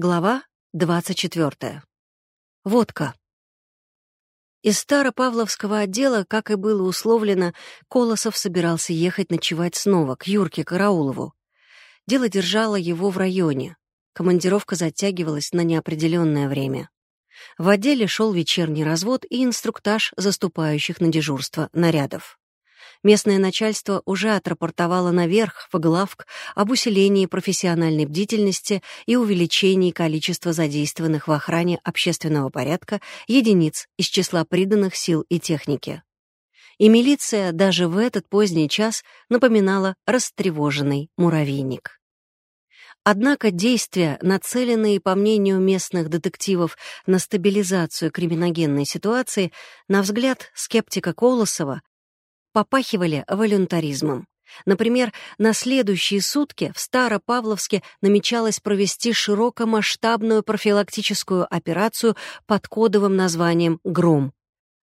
Глава 24. Водка. Из Старопавловского отдела, как и было условлено, Колосов собирался ехать ночевать снова к Юрке Караулову. Дело держало его в районе. Командировка затягивалась на неопределенное время. В отделе шел вечерний развод и инструктаж заступающих на дежурство нарядов. Местное начальство уже отрапортовало наверх, в главк, об усилении профессиональной бдительности и увеличении количества задействованных в охране общественного порядка единиц из числа приданных сил и техники. И милиция даже в этот поздний час напоминала растревоженный муравейник. Однако действия, нацеленные, по мнению местных детективов, на стабилизацию криминогенной ситуации, на взгляд скептика Колосова, попахивали волюнтаризмом. Например, на следующие сутки в Старопавловске намечалось провести широкомасштабную профилактическую операцию под кодовым названием «Гром».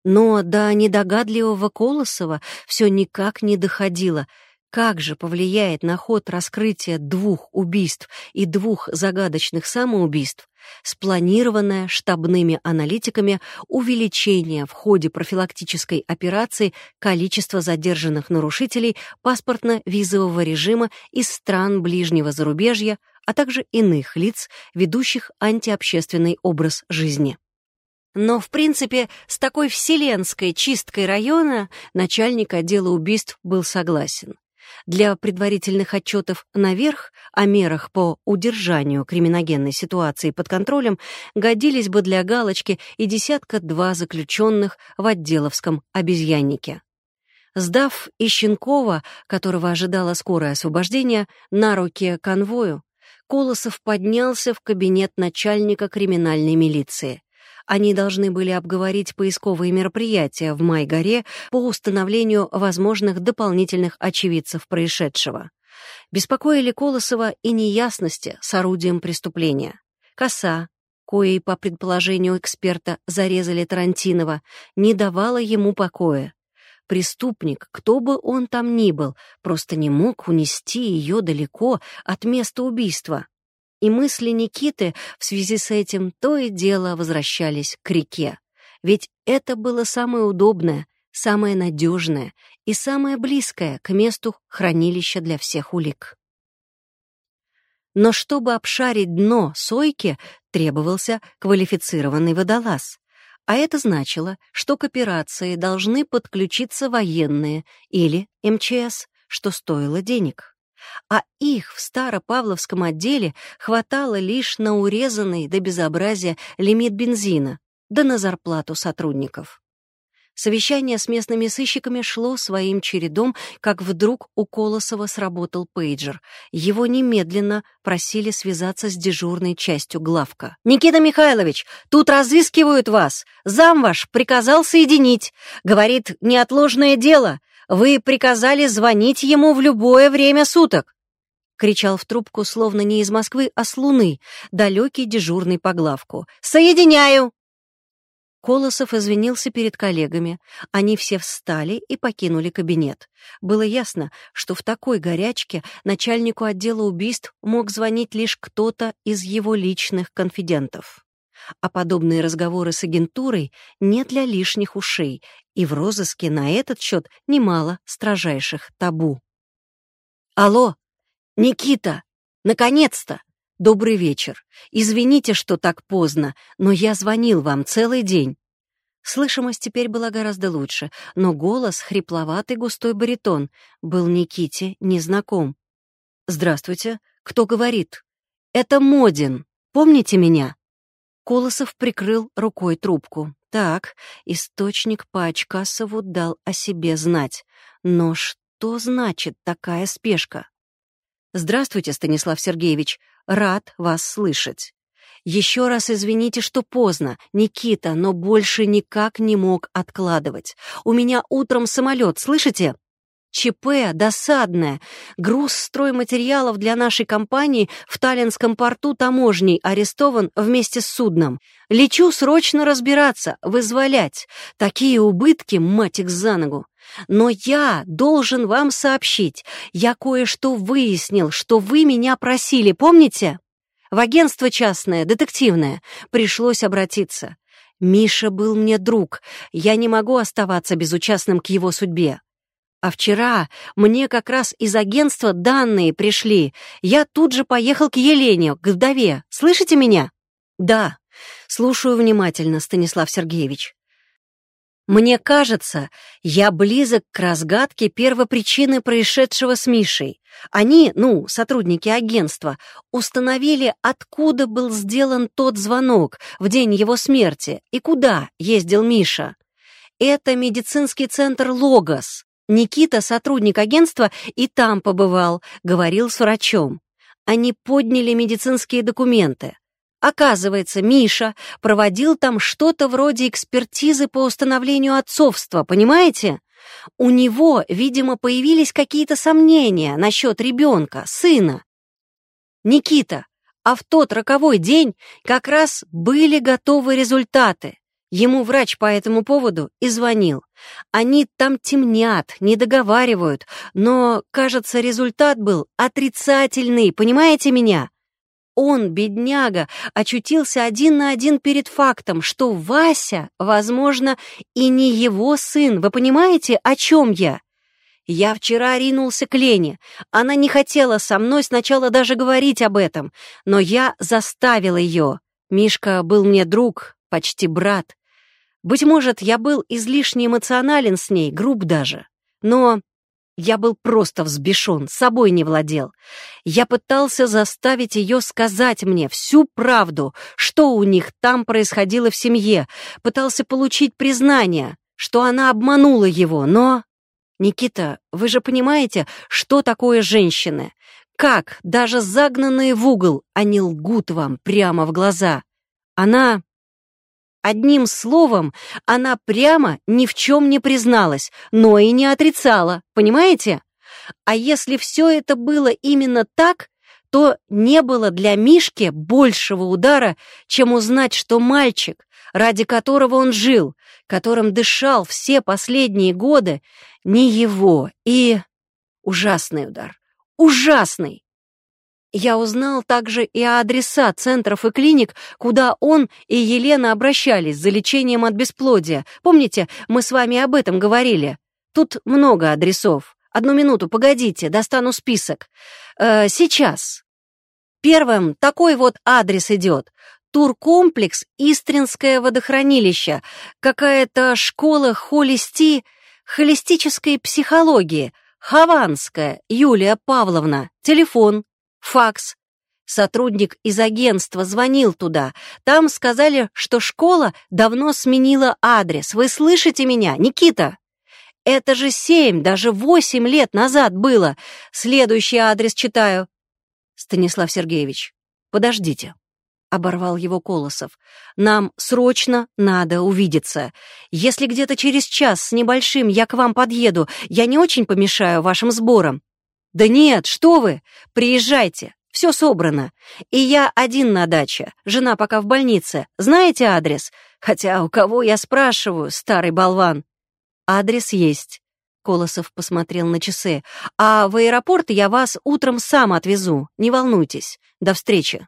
Но до недогадливого Колосова все никак не доходило — как же повлияет на ход раскрытия двух убийств и двух загадочных самоубийств спланированное штабными аналитиками увеличение в ходе профилактической операции количества задержанных нарушителей паспортно-визового режима из стран ближнего зарубежья, а также иных лиц, ведущих антиобщественный образ жизни. Но, в принципе, с такой вселенской чисткой района начальник отдела убийств был согласен. Для предварительных отчетов наверх о мерах по удержанию криминогенной ситуации под контролем годились бы для галочки и десятка-два заключенных в отделовском обезьяннике. Сдав Ищенкова, которого ожидало скорое освобождение, на руки конвою, Колосов поднялся в кабинет начальника криминальной милиции. Они должны были обговорить поисковые мероприятия в Майгоре по установлению возможных дополнительных очевидцев происшедшего. Беспокоили Колосова и неясности с орудием преступления. Коса, коей, по предположению эксперта, зарезали Тарантинова, не давала ему покоя. Преступник, кто бы он там ни был, просто не мог унести ее далеко от места убийства и мысли Никиты в связи с этим то и дело возвращались к реке. Ведь это было самое удобное, самое надежное и самое близкое к месту хранилища для всех улик. Но чтобы обшарить дно сойки, требовался квалифицированный водолаз. А это значило, что к операции должны подключиться военные или МЧС, что стоило денег а их в Старопавловском отделе хватало лишь на урезанный до безобразия лимит бензина, да на зарплату сотрудников. Совещание с местными сыщиками шло своим чередом, как вдруг у Колосова сработал пейджер. Его немедленно просили связаться с дежурной частью главка. «Никита Михайлович, тут разыскивают вас! Зам ваш приказал соединить. Говорит, неотложное дело. Вы приказали звонить ему в любое время суток!» Кричал в трубку, словно не из Москвы, а с Луны, далекий дежурный по главку. «Соединяю!» Колосов извинился перед коллегами. Они все встали и покинули кабинет. Было ясно, что в такой горячке начальнику отдела убийств мог звонить лишь кто-то из его личных конфидентов а подобные разговоры с агентурой не для лишних ушей, и в розыске на этот счет немало строжайших табу. «Алло, Никита! Наконец-то! Добрый вечер. Извините, что так поздно, но я звонил вам целый день». Слышимость теперь была гораздо лучше, но голос, хрипловатый густой баритон, был Никите незнаком. «Здравствуйте. Кто говорит?» «Это Модин. Помните меня?» Колосов прикрыл рукой трубку. Так, источник по Очкасову дал о себе знать. Но что значит такая спешка? «Здравствуйте, Станислав Сергеевич. Рад вас слышать. Еще раз извините, что поздно, Никита, но больше никак не мог откладывать. У меня утром самолет, слышите? ЧП досадное. Груз стройматериалов для нашей компании в Таллинском порту таможней арестован вместе с судном. Лечу срочно разбираться, вызволять. Такие убытки, мать их за ногу. Но я должен вам сообщить. Я кое-что выяснил, что вы меня просили, помните? в агентство частное, детективное. Пришлось обратиться. Миша был мне друг, я не могу оставаться безучастным к его судьбе. А вчера мне как раз из агентства данные пришли. Я тут же поехал к Елене, к вдове. Слышите меня? Да. Слушаю внимательно, Станислав Сергеевич. Мне кажется, я близок к разгадке первопричины происшедшего с Мишей. Они, ну, сотрудники агентства, установили, откуда был сделан тот звонок в день его смерти и куда ездил Миша. Это медицинский центр «Логос». Никита, сотрудник агентства, и там побывал, говорил с врачом. Они подняли медицинские документы. Оказывается, Миша проводил там что-то вроде экспертизы по установлению отцовства, понимаете? У него, видимо, появились какие-то сомнения насчет ребенка, сына. Никита, а в тот роковой день как раз были готовы результаты. Ему врач по этому поводу и звонил. Они там темнят, не договаривают, но, кажется, результат был отрицательный, понимаете меня? Он, бедняга, очутился один на один перед фактом, что Вася, возможно, и не его сын. Вы понимаете, о чем я? Я вчера ринулся к Лене. Она не хотела со мной сначала даже говорить об этом, но я заставил ее. Мишка был мне друг, почти брат. Быть может, я был излишне эмоционален с ней, груб даже. Но я был просто взбешен, собой не владел. Я пытался заставить ее сказать мне всю правду, что у них там происходило в семье, пытался получить признание, что она обманула его, но... Никита, вы же понимаете, что такое женщины? Как, даже загнанные в угол, они лгут вам прямо в глаза? Она Одним словом, она прямо ни в чем не призналась, но и не отрицала, понимаете? А если все это было именно так, то не было для Мишки большего удара, чем узнать, что мальчик, ради которого он жил, которым дышал все последние годы, не его, и... Ужасный удар. Ужасный! Я узнал также и адреса центров и клиник, куда он и Елена обращались за лечением от бесплодия. Помните, мы с вами об этом говорили? Тут много адресов. Одну минуту, погодите, достану список. Э, сейчас. Первым такой вот адрес идет. Туркомплекс Истринское водохранилище. Какая-то школа холисти... холистической психологии. Хованская Юлия Павловна. Телефон факс. Сотрудник из агентства звонил туда. Там сказали, что школа давно сменила адрес. Вы слышите меня, Никита? Это же семь, даже восемь лет назад было. Следующий адрес читаю. Станислав Сергеевич, подождите. Оборвал его Колосов. «Нам срочно надо увидеться. Если где-то через час с небольшим я к вам подъеду, я не очень помешаю вашим сборам. «Да нет, что вы! Приезжайте, все собрано. И я один на даче, жена пока в больнице. Знаете адрес? Хотя у кого я спрашиваю, старый болван?» «Адрес есть». Колосов посмотрел на часы. «А в аэропорт я вас утром сам отвезу. Не волнуйтесь. До встречи».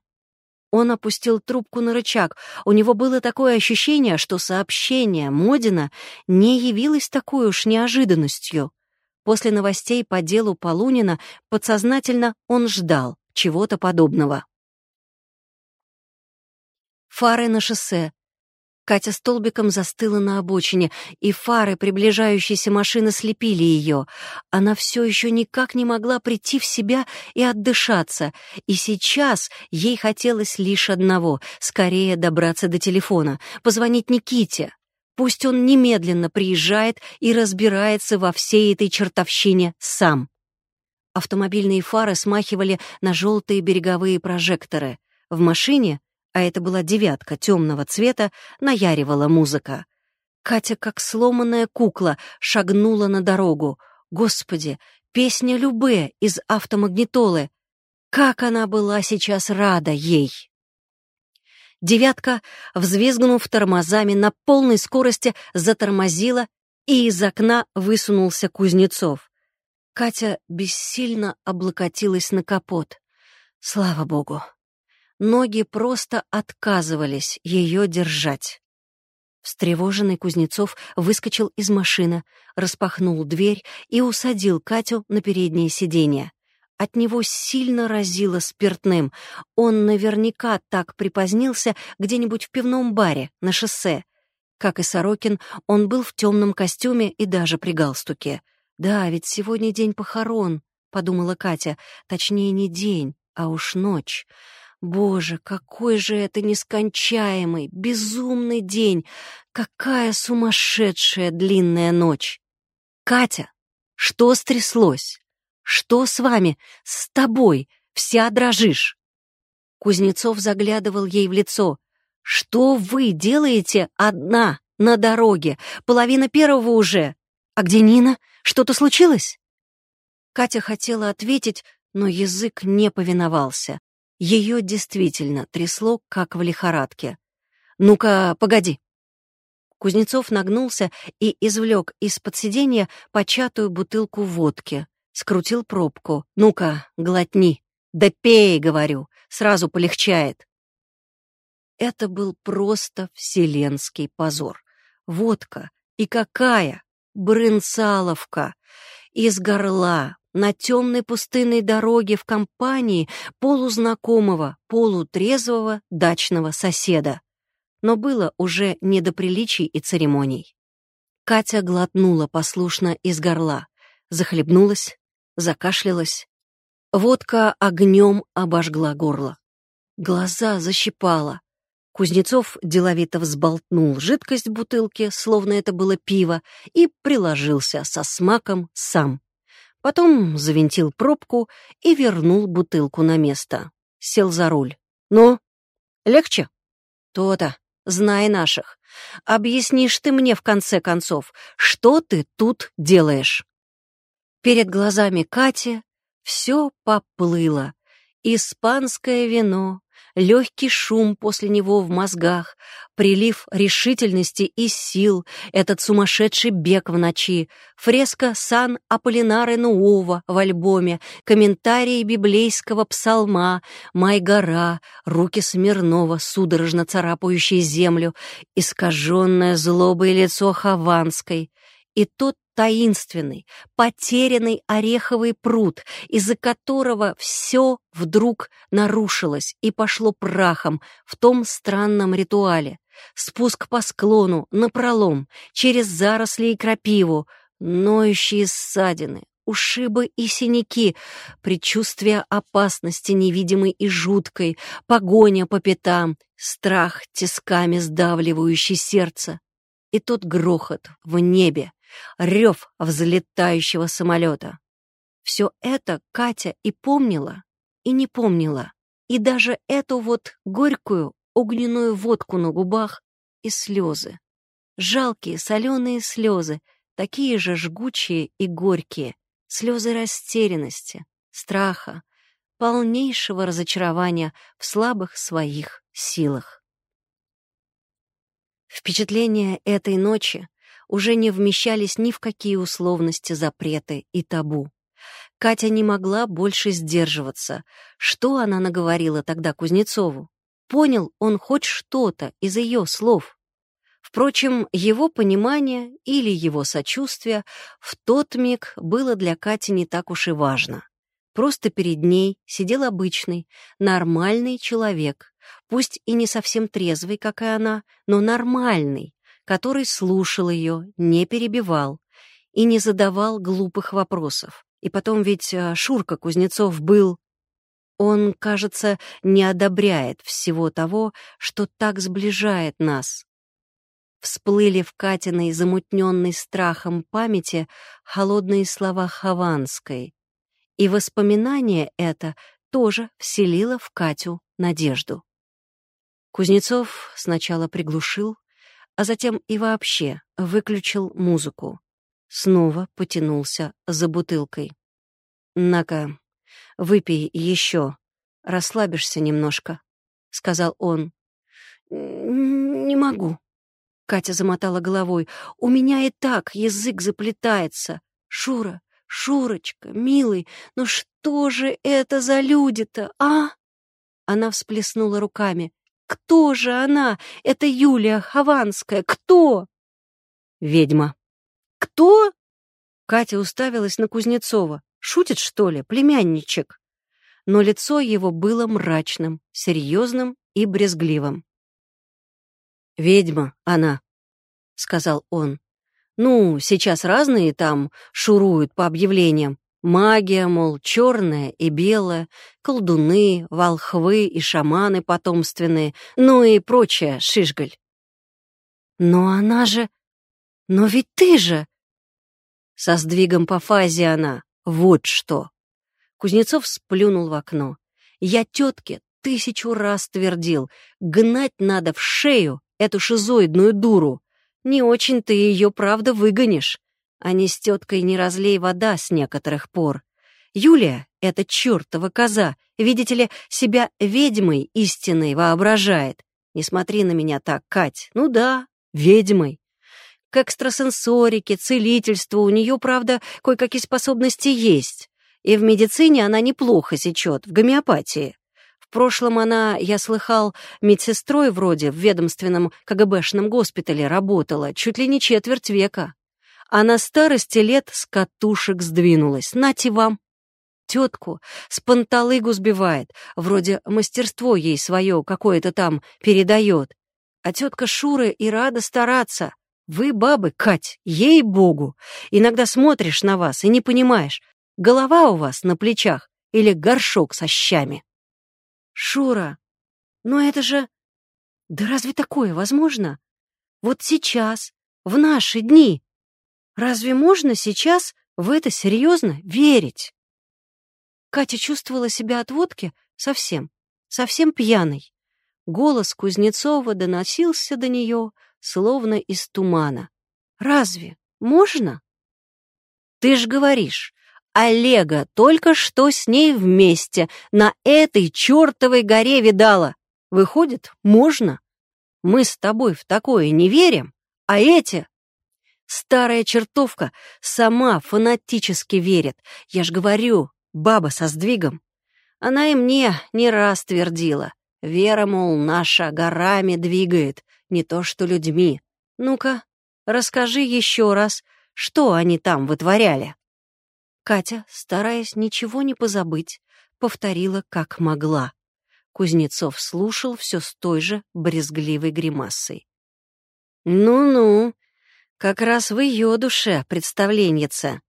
Он опустил трубку на рычаг. У него было такое ощущение, что сообщение Модина не явилось такой уж неожиданностью. После новостей по делу Полунина подсознательно он ждал чего-то подобного. Фары на шоссе. Катя столбиком застыла на обочине, и фары приближающейся машины слепили ее. Она все еще никак не могла прийти в себя и отдышаться, и сейчас ей хотелось лишь одного — скорее добраться до телефона, позвонить Никите. Пусть он немедленно приезжает и разбирается во всей этой чертовщине сам. Автомобильные фары смахивали на желтые береговые прожекторы. В машине, а это была девятка темного цвета, наяривала музыка. Катя, как сломанная кукла, шагнула на дорогу. Господи, песня Любе из автомагнитолы. Как она была сейчас рада ей! Девятка, взвизгнув тормозами на полной скорости, затормозила, и из окна высунулся Кузнецов. Катя бессильно облокотилась на капот. Слава богу! Ноги просто отказывались ее держать. Встревоженный Кузнецов выскочил из машины, распахнул дверь и усадил Катю на переднее сиденье. От него сильно разило спиртным. Он наверняка так припозднился где-нибудь в пивном баре на шоссе. Как и Сорокин, он был в темном костюме и даже при галстуке. «Да, ведь сегодня день похорон», — подумала Катя. «Точнее, не день, а уж ночь». Боже, какой же это нескончаемый, безумный день! Какая сумасшедшая длинная ночь! Катя, что стряслось? Что с вами? С тобой? Вся дрожишь. Кузнецов заглядывал ей в лицо. Что вы делаете одна на дороге? Половина первого уже. А где Нина? Что-то случилось? Катя хотела ответить, но язык не повиновался. Ее действительно трясло, как в лихорадке. «Ну-ка, погоди!» Кузнецов нагнулся и извлек из-под сиденья початую бутылку водки. Скрутил пробку. «Ну-ка, глотни!» «Да пей, — говорю, — сразу полегчает!» Это был просто вселенский позор. Водка. И какая! Брынцаловка! Из горла, на темной пустынной дороге в компании полузнакомого, полутрезвого дачного соседа. Но было уже не до приличий и церемоний. Катя глотнула послушно из горла, захлебнулась, закашлялась. Водка огнем обожгла горло. Глаза защипала. Кузнецов деловито взболтнул жидкость в бутылке, словно это было пиво, и приложился со смаком сам. Потом завинтил пробку и вернул бутылку на место. Сел за руль. «Ну, легче?» «То-то, знай наших. Объяснишь ты мне, в конце концов, что ты тут делаешь?» Перед глазами Кати все поплыло. Испанское вино, легкий шум после него в мозгах, прилив решительности и сил, этот сумасшедший бег в ночи, фреска Сан Аполлинаре Нуова в альбоме, комментарии библейского псалма, Майгора, руки Смирнова, судорожно царапающие землю, искаженное злобое лицо Хованской, и тот таинственный, потерянный ореховый пруд, из-за которого все вдруг нарушилось и пошло прахом в том странном ритуале. Спуск по склону, напролом, через заросли и крапиву, ноющие ссадины, ушибы и синяки, предчувствие опасности невидимой и жуткой, погоня по пятам, страх, тисками сдавливающий сердце. И тот грохот в небе, рев взлетающего самолета. Все это Катя и помнила, и не помнила. И даже эту вот горькую огненную водку на губах и слезы. Жалкие соленые слезы, такие же жгучие и горькие. Слезы растерянности, страха, полнейшего разочарования в слабых своих силах. Впечатления этой ночи уже не вмещались ни в какие условности, запреты и табу. Катя не могла больше сдерживаться. Что она наговорила тогда Кузнецову? Понял он хоть что-то из ее слов? Впрочем, его понимание или его сочувствие в тот миг было для Кати не так уж и важно. Просто перед ней сидел обычный, нормальный человек, пусть и не совсем трезвый, как и она, но нормальный, который слушал ее, не перебивал и не задавал глупых вопросов. И потом ведь э, Шурка Кузнецов был... Он, кажется, не одобряет всего того, что так сближает нас. Всплыли в Катиной, замутненной страхом памяти, холодные слова Хованской. И воспоминание это тоже вселило в Катю надежду. Кузнецов сначала приглушил, а затем и вообще выключил музыку. Снова потянулся за бутылкой. «На-ка, выпей еще, расслабишься немножко», — сказал он. «Не могу», — Катя замотала головой. «У меня и так язык заплетается. Шура, Шурочка, милый, ну что же это за люди-то, а?» Она всплеснула руками. «Кто же она? Это Юлия Хованская. Кто?» «Ведьма». «Кто?» Катя уставилась на Кузнецова. «Шутит, что ли, племянничек?» Но лицо его было мрачным, серьезным и брезгливым. «Ведьма она», — сказал он. «Ну, сейчас разные там шуруют по объявлениям. Магия, мол, черная и белая, колдуны, волхвы и шаманы потомственные, ну и прочая шишгаль». «Но она же... Но ведь ты же...» Со сдвигом по фазе она. Вот что. Кузнецов сплюнул в окно. Я тетке тысячу раз твердил, гнать надо в шею эту шизоидную дуру. Не очень ты ее, правда, выгонишь. А не с теткой не разлей вода с некоторых пор. Юлия, эта чертова коза, видите ли, себя ведьмой истинной воображает. Не смотри на меня так, Кать. Ну да, ведьмой. К экстрасенсорике, целительству у нее, правда, кое-какие способности есть. И в медицине она неплохо сечет, в гомеопатии. В прошлом она, я слыхал, медсестрой вроде в ведомственном КГБшном госпитале работала чуть ли не четверть века. А на старости лет с катушек сдвинулась. Нате вам. Тетку с панталыгу сбивает, вроде мастерство ей свое какое-то там передает. А тетка Шура и рада стараться. Вы, бабы, Кать, ей-богу, иногда смотришь на вас и не понимаешь, голова у вас на плечах или горшок со щами. Шура, но это же... Да разве такое возможно? Вот сейчас, в наши дни. Разве можно сейчас в это серьезно верить? Катя чувствовала себя от водки совсем, совсем пьяной. Голос Кузнецова доносился до нее, словно из тумана. Разве можно? Ты ж говоришь, Олега только что с ней вместе на этой чертовой горе видала. Выходит, можно. Мы с тобой в такое не верим, а эти... Старая чертовка сама фанатически верит. Я ж говорю, баба со сдвигом. Она и мне не раз твердила. Вера, мол, наша горами двигает, не то что людьми. Ну-ка, расскажи еще раз, что они там вытворяли. Катя, стараясь ничего не позабыть, повторила как могла. Кузнецов слушал все с той же брезгливой гримасой. «Ну-ну, как раз в ее душе представленница.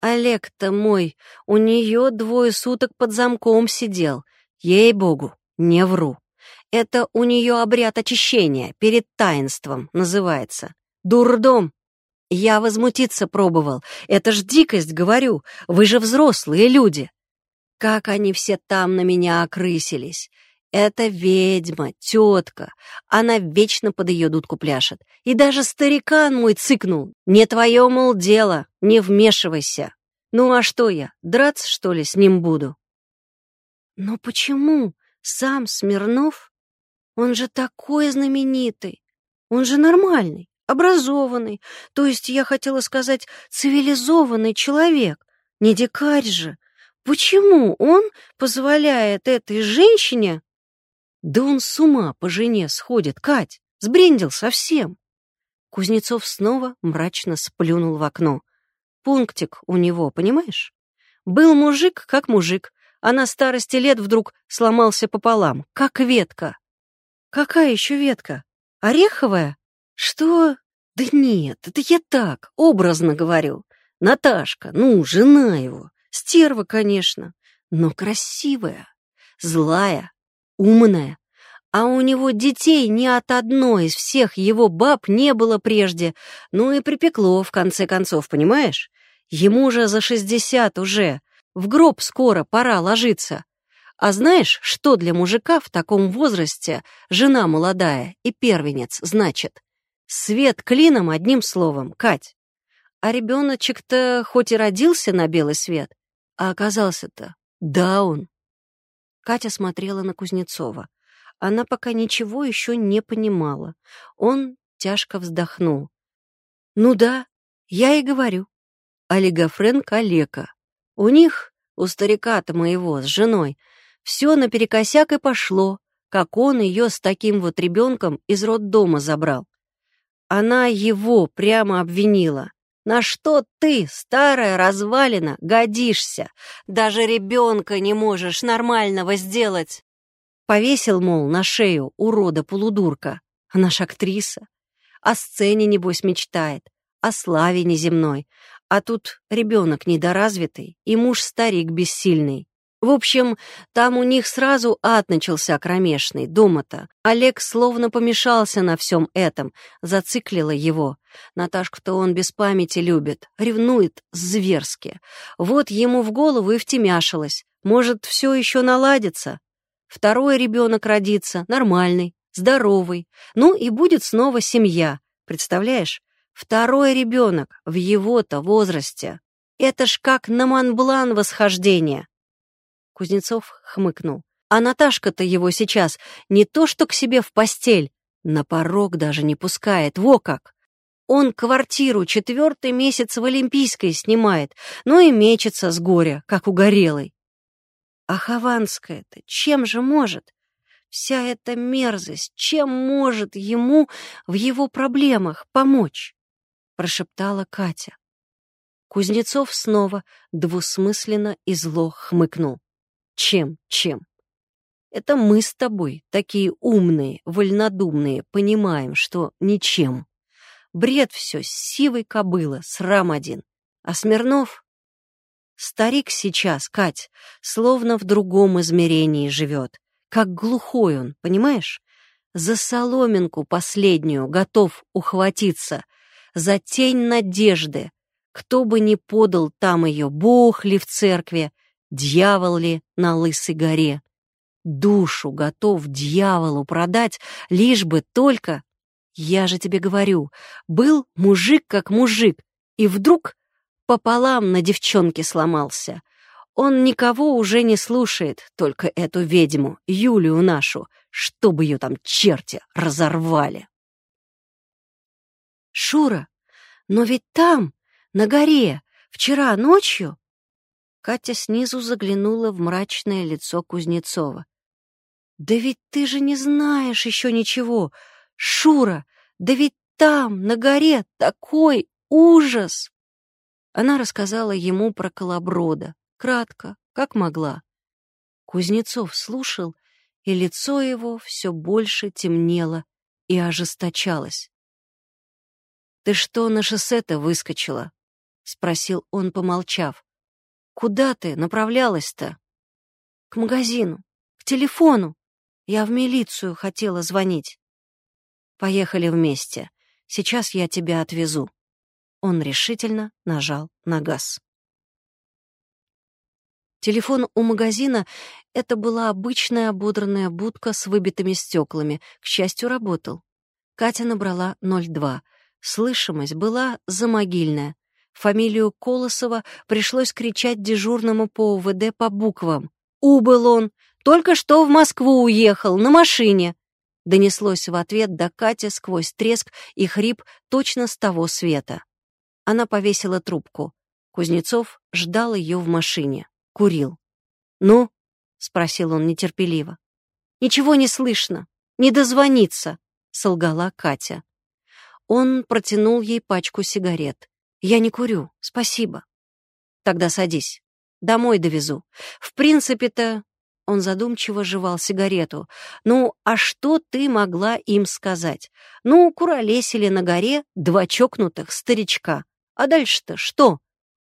Олег-то мой, у нее двое суток под замком сидел. Ей-богу, не вру. Это у нее обряд очищения, перед таинством называется. Дурдом, я возмутиться пробовал. Это ж дикость, говорю. Вы же взрослые люди. Как они все там на меня окрысились. Это ведьма, тетка. Она вечно под ее дудку пляшет. И даже старикан мой цыкнул. Не твое, мол, дело, не вмешивайся. Ну а что я, драться, что ли, с ним буду? Но почему сам Смирнов? Он же такой знаменитый. Он же нормальный образованный, то есть, я хотела сказать, цивилизованный человек, не дикарь же. Почему он позволяет этой женщине... Да он с ума по жене сходит, Кать, сбрендил совсем. Кузнецов снова мрачно сплюнул в окно. Пунктик у него, понимаешь? Был мужик, как мужик, а на старости лет вдруг сломался пополам, как ветка. Какая еще ветка? Ореховая? «Что? Да нет, это я так, образно говорю. Наташка, ну, жена его. Стерва, конечно, но красивая, злая, умная. А у него детей ни от одной из всех его баб не было прежде. Ну и припекло, в конце концов, понимаешь? Ему же за шестьдесят уже. В гроб скоро пора ложиться. А знаешь, что для мужика в таком возрасте жена молодая и первенец значит? Свет клином, одним словом, Кать. А ребеночек-то хоть и родился на белый свет, а оказался-то даун. Катя смотрела на Кузнецова. Она пока ничего еще не понимала. Он тяжко вздохнул. «Ну да, я и говорю. Олигофрен калека. У них, у старика-то моего, с женой, Все наперекосяк и пошло, как он ее с таким вот ребенком из роддома забрал. Она его прямо обвинила. «На что ты, старая развалина, годишься? Даже ребенка не можешь нормального сделать!» Повесил, мол, на шею урода-полудурка. Она ж актриса. О сцене, небось, мечтает, о славе неземной. А тут ребенок недоразвитый и муж-старик бессильный. В общем, там у них сразу ад начался кромешный, дома-то. Олег словно помешался на всем этом, зациклило его. Наташку-то он без памяти любит, ревнует зверски. Вот ему в голову и втемяшилось. Может, все еще наладится? Второй ребенок родится, нормальный, здоровый. Ну и будет снова семья. Представляешь? Второй ребенок в его-то возрасте. Это ж как на Монблан восхождение. Кузнецов хмыкнул. А Наташка-то его сейчас не то что к себе в постель, на порог даже не пускает, во как. Он квартиру четвертый месяц в Олимпийской снимает, ну и мечется с горя, как угорелый. А Хованская-то чем же может? Вся эта мерзость, чем может ему в его проблемах помочь? Прошептала Катя. Кузнецов снова двусмысленно и зло хмыкнул. Чем, чем? Это мы с тобой, такие умные, вольнодумные, понимаем, что ничем. Бред все, сивой кобыла, срам один. А Смирнов? Старик сейчас, Кать, словно в другом измерении живет. Как глухой он, понимаешь? За соломинку последнюю готов ухватиться, за тень надежды. Кто бы ни подал там ее, бог ли в церкви, Дьявол ли на лысой горе? Душу готов дьяволу продать, лишь бы только... Я же тебе говорю, был мужик как мужик, и вдруг пополам на девчонке сломался. Он никого уже не слушает, только эту ведьму, Юлию нашу, чтобы ее там черти разорвали. Шура, но ведь там, на горе, вчера ночью Катя снизу заглянула в мрачное лицо Кузнецова. «Да ведь ты же не знаешь еще ничего! Шура, да ведь там, на горе, такой ужас!» Она рассказала ему про колоброда, кратко, как могла. Кузнецов слушал, и лицо его все больше темнело и ожесточалось. «Ты что на шоссе-то выскочила?» — спросил он, помолчав. Куда ты направлялась-то? К магазину, к телефону. Я в милицию хотела звонить. Поехали вместе. Сейчас я тебя отвезу. Он решительно нажал на газ. Телефон у магазина — это была обычная ободранная будка с выбитыми стеклами. К счастью, работал. Катя набрала 02. Слышимость была замогильная. Фамилию Колосова пришлось кричать дежурному по УВД по буквам. «Убыл он! Только что в Москву уехал, на машине!» Донеслось в ответ до Кати сквозь треск и хрип точно с того света. Она повесила трубку. Кузнецов ждал ее в машине. Курил. «Ну?» — спросил он нетерпеливо. «Ничего не слышно. Не дозвониться», — солгала Катя. Он протянул ей пачку сигарет. «Я не курю, спасибо». «Тогда садись. Домой довезу. В принципе-то...» Он задумчиво жевал сигарету. «Ну, а что ты могла им сказать? Ну, куролесили на горе два чокнутых старичка. А дальше-то что?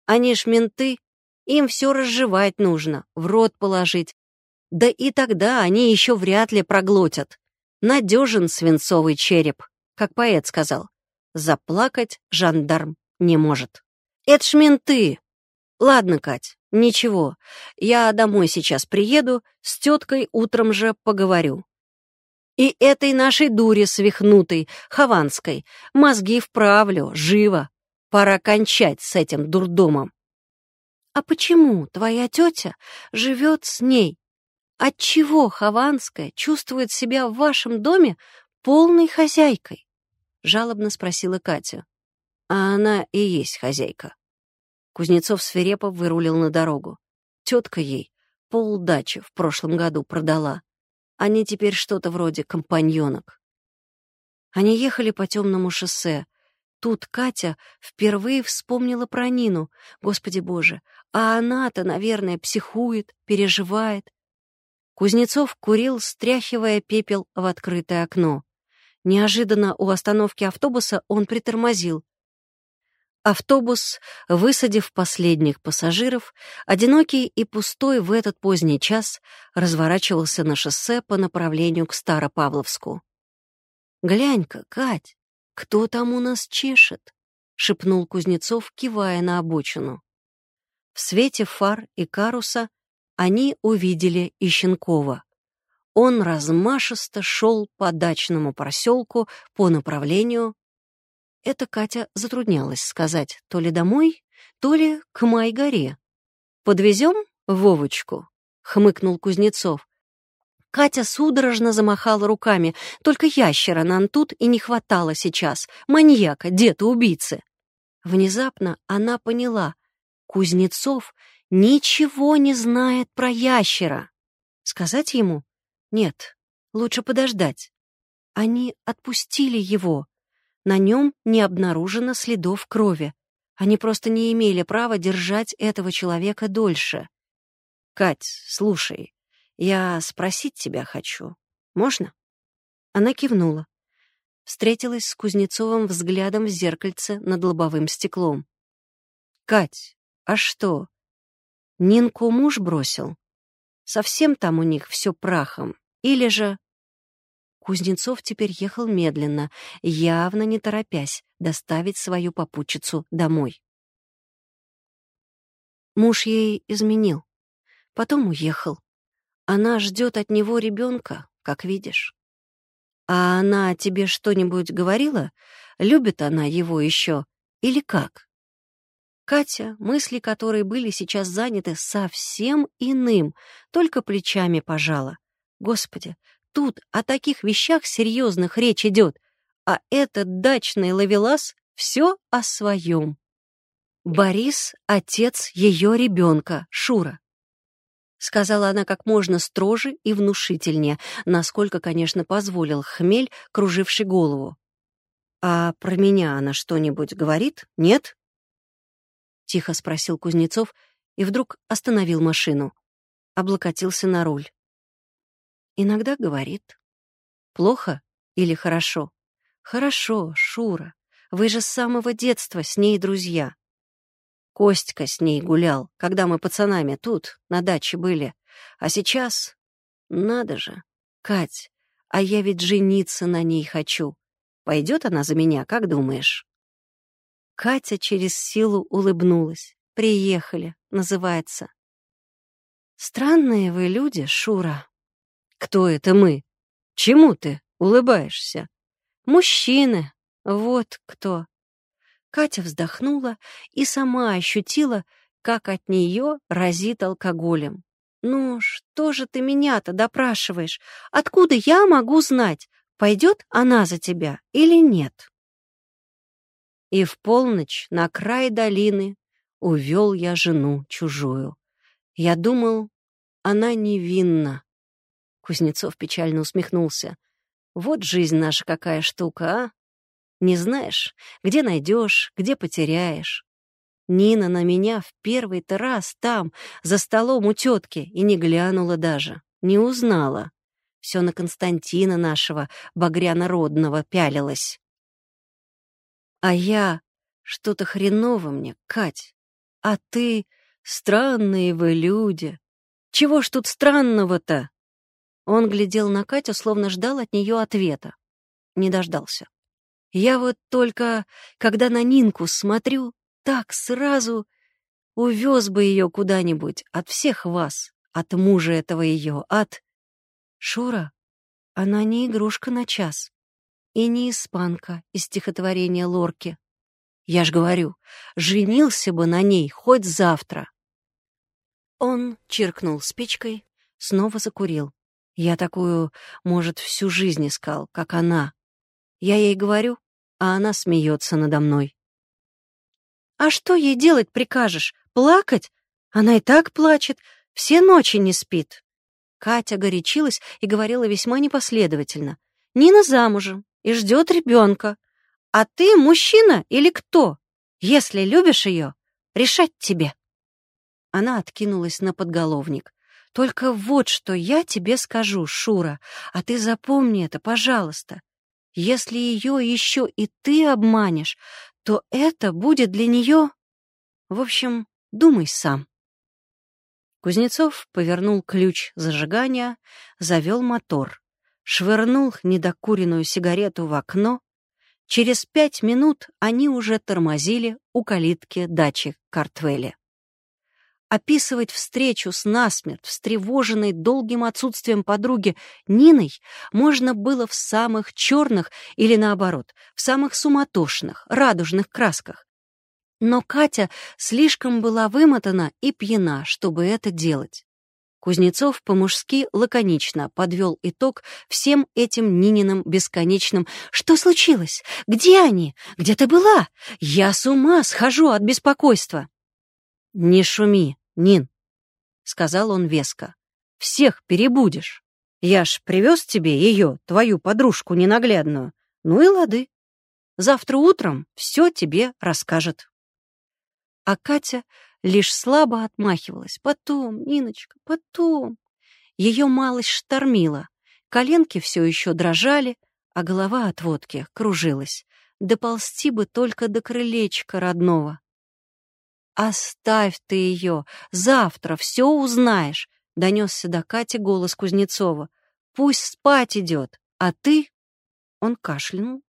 Они ж менты. Им все разжевать нужно, в рот положить. Да и тогда они еще вряд ли проглотят. Надежен свинцовый череп, как поэт сказал. Заплакать жандарм не может. Это ж менты. Ладно, Кать, ничего. Я домой сейчас приеду, с теткой утром же поговорю. И этой нашей дуре свихнутой, Хованской, мозги вправлю, живо. Пора кончать с этим дурдомом. А почему твоя тетя живет с ней? Отчего Хованская чувствует себя в вашем доме полной хозяйкой? Жалобно спросила Катя а она и есть хозяйка. Кузнецов свирепо вырулил на дорогу. Тетка ей полдачи в прошлом году продала. Они теперь что-то вроде компаньонок. Они ехали по темному шоссе. Тут Катя впервые вспомнила про Нину. Господи боже, а она-то, наверное, психует, переживает. Кузнецов курил, стряхивая пепел в открытое окно. Неожиданно у остановки автобуса он притормозил. Автобус, высадив последних пассажиров, одинокий и пустой в этот поздний час, разворачивался на шоссе по направлению к Старопавловску. «Глянь-ка, Кать, кто там у нас чешет?» — шепнул Кузнецов, кивая на обочину. В свете фар и каруса они увидели Ищенкова. Он размашисто шел по дачному проселку по направлению это Катя затруднялась сказать то ли домой, то ли к Май-горе. «Подвезем Вовочку?» — хмыкнул Кузнецов. Катя судорожно замахала руками. Только ящера нам тут и не хватало сейчас. Маньяка, деда-убийцы. Внезапно она поняла. Кузнецов ничего не знает про ящера. Сказать ему? Нет, лучше подождать. Они отпустили его. На нем не обнаружено следов крови. Они просто не имели права держать этого человека дольше. «Кать, слушай, я спросить тебя хочу. Можно?» Она кивнула. Встретилась с Кузнецовым взглядом в зеркальце над лобовым стеклом. «Кать, а что? Нинку муж бросил? Совсем там у них все прахом? Или же...» Кузнецов теперь ехал медленно, явно не торопясь доставить свою попутчицу домой. Муж ей изменил. Потом уехал. Она ждет от него ребенка, как видишь. А она тебе что-нибудь говорила? Любит она его еще или как? Катя, мысли которой были сейчас заняты совсем иным, только плечами пожала. Господи, Тут о таких вещах серьезных речь идет, а этот дачный ловелас все о своем. Борис — отец ее ребенка, Шура. Сказала она как можно строже и внушительнее, насколько, конечно, позволил хмель, круживший голову. «А про меня она что-нибудь говорит? Нет?» Тихо спросил Кузнецов и вдруг остановил машину. Облокотился на руль. Иногда говорит. Плохо или хорошо? Хорошо, Шура. Вы же с самого детства с ней друзья. Костька с ней гулял, когда мы пацанами тут, на даче были. А сейчас... Надо же. Кать, а я ведь жениться на ней хочу. Пойдет она за меня, как думаешь? Катя через силу улыбнулась. «Приехали», называется. «Странные вы люди, Шура», кто это мы? Чему ты улыбаешься? Мужчины. Вот кто. Катя вздохнула и сама ощутила, как от нее разит алкоголем. «Ну, что же ты меня-то допрашиваешь? Откуда я могу знать, пойдет она за тебя или нет?» И в полночь на край долины увел я жену чужую. Я думал, она невинна. Кузнецов печально усмехнулся. «Вот жизнь наша какая штука, а? Не знаешь, где найдешь, где потеряешь. Нина на меня в первый-то раз там, за столом у тетки, и не глянула даже, не узнала. Все на Константина нашего, багрянородного, пялилась. А я... Что-то хреново мне, Кать. А ты... Странные вы люди. Чего ж тут странного-то? Он глядел на Катю, словно ждал от нее ответа. Не дождался. Я вот только, когда на Нинку смотрю, так сразу увез бы ее куда-нибудь от всех вас, от мужа этого ее, от... Шура, она не игрушка на час и не испанка из стихотворения Лорки. Я ж говорю, женился бы на ней хоть завтра. Он чиркнул спичкой, снова закурил. Я такую, может, всю жизнь искал, как она. Я ей говорю, а она смеется надо мной. «А что ей делать прикажешь? Плакать? Она и так плачет. Все ночи не спит». Катя горячилась и говорила весьма непоследовательно. «Нина замужем и ждет ребенка. А ты мужчина или кто? Если любишь ее, решать тебе». Она откинулась на подголовник. «Только вот что я тебе скажу, Шура, а ты запомни это, пожалуйста. Если ее еще и ты обманешь, то это будет для нее... В общем, думай сам». Кузнецов повернул ключ зажигания, завел мотор, швырнул недокуренную сигарету в окно. Через пять минут они уже тормозили у калитки дачи Картвелли. Описывать встречу с насмерть, встревоженной долгим отсутствием подруги Ниной, можно было в самых черных или, наоборот, в самых суматошных, радужных красках. Но Катя слишком была вымотана и пьяна, чтобы это делать. Кузнецов по-мужски лаконично подвел итог всем этим Нининым бесконечным «Что случилось? Где они? Где ты была? Я с ума схожу от беспокойства!» «Не шуми, Нин», — сказал он веско. «Всех перебудешь. Я ж привез тебе ее, твою подружку ненаглядную. Ну и лады. Завтра утром все тебе расскажет». А Катя лишь слабо отмахивалась. «Потом, Ниночка, потом». Ее малость штормила, коленки все еще дрожали, а голова от водки кружилась. Доползти бы только до крылечка родного. «Оставь ты ее, завтра все узнаешь», — донесся до Кати голос Кузнецова. «Пусть спать идет, а ты...» Он кашлянул,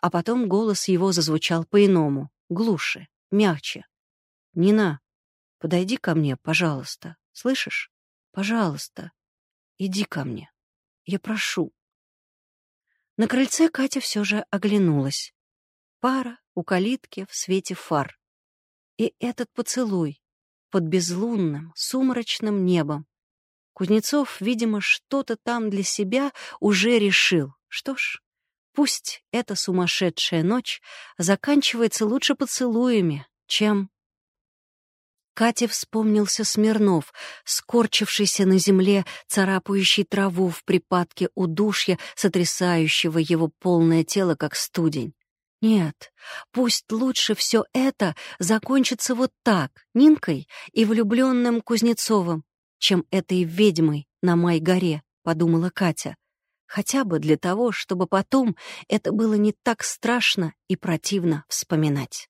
а потом голос его зазвучал по-иному, глуше, мягче. «Нина, подойди ко мне, пожалуйста, слышишь? Пожалуйста, иди ко мне, я прошу». На крыльце Катя все же оглянулась. Пара у калитки в свете фар. И этот поцелуй под безлунным, сумрачным небом. Кузнецов, видимо, что-то там для себя уже решил. Что ж, пусть эта сумасшедшая ночь заканчивается лучше поцелуями, чем... Кате вспомнился Смирнов, скорчившийся на земле, царапающий траву в припадке удушья, сотрясающего его полное тело, как студень. Нет, пусть лучше все это закончится вот так, Нинкой и влюбленным Кузнецовым, чем этой ведьмой на Май-горе, подумала Катя. Хотя бы для того, чтобы потом это было не так страшно и противно вспоминать.